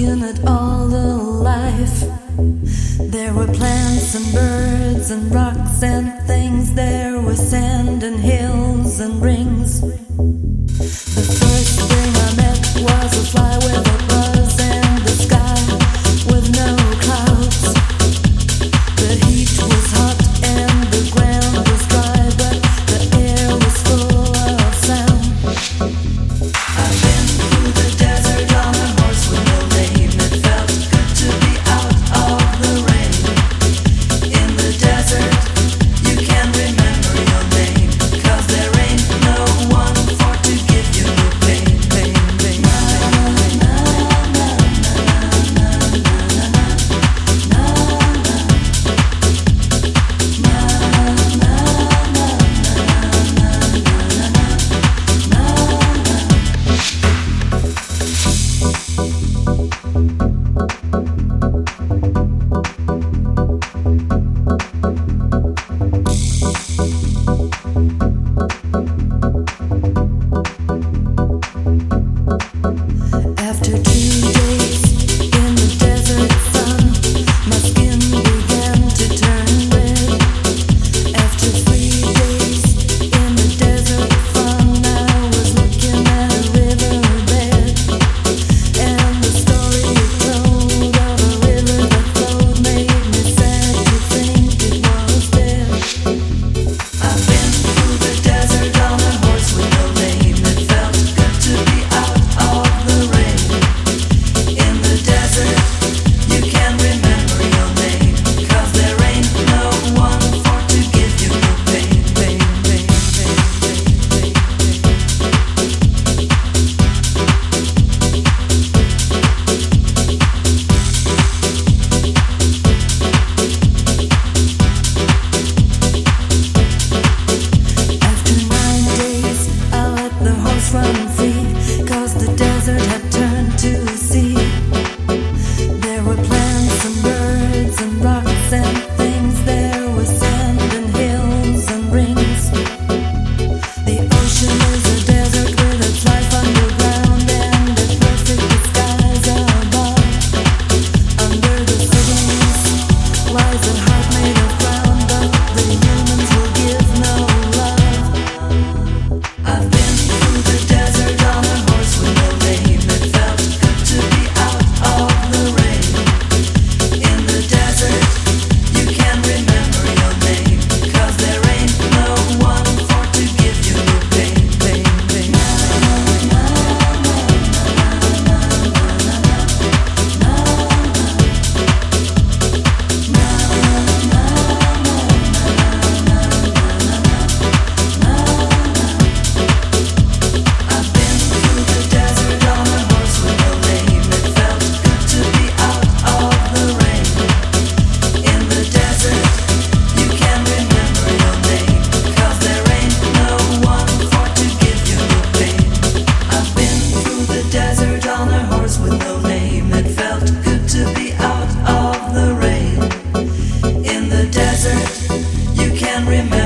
Looking at all the life. There were plants and birds and rocks and things. There were sand and hills and rings. The first thing I remember